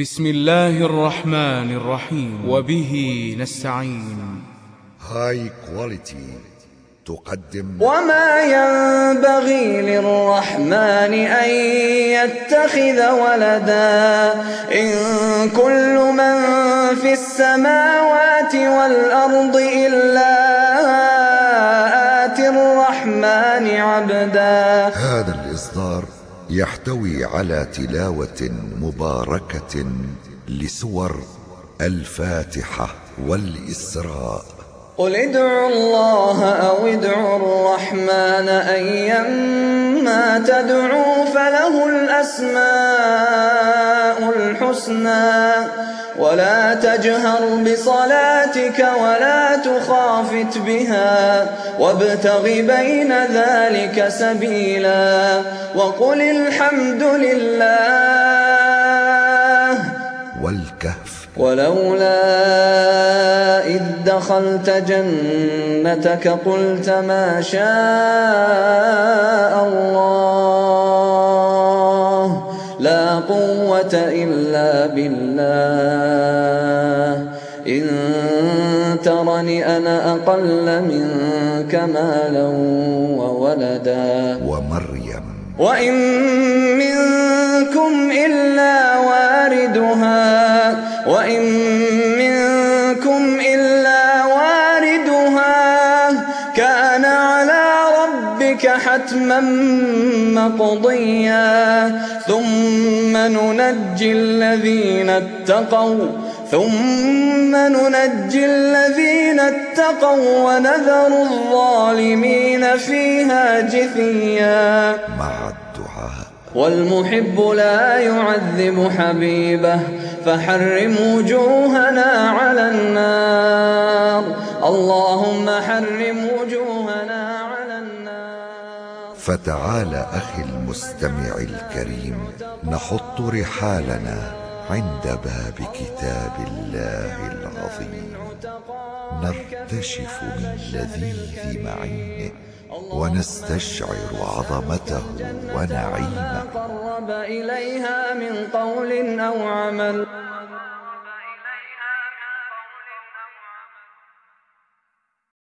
بسم الله الرحمن الرحيم. وبه نستعين. هاي كواليتي تقدم. وما ينبغي للرحمن أن يتخذ ولدا. إن كل من في السماوات والأرض إلا آتي الرحمن عبدا. هذا الإصدار يحتوي على تلاوة مباركة لسور الفاتحة والإسراء. قل ادعوا الله أو ادعوا الرحمن أيما تدعوا فله الأسماء. الحسنى. ولا تجهر بصلاتك ولا تخافت بها. وابتغ بين ذلك سبيلا. وقل الحمد لله. والكهف. ولولا إذ دخلت جنتك قلت ما شاء قوة إلا بالله. إن ترني أنا أقل منك مالا وولدا. ومريم. وإن منكم إلا واردها. وإن ربك حتما مقضيا. ثم ننجي الذين اتقوا ثم ننجي الذين اتقوا ونذر الظالمين فيها جثيا. مع الدعاء والمحب لا يعذب حبيبه فحرم وجوهنا على النار. اللهم فتعال أخي المستمع الكريم نحط رحالنا عند باب كتاب الله العظيم. نرتشف من لذيذ معينه ونستشعر عظمته ونعيمه. قرب إليها من قول أو عمل.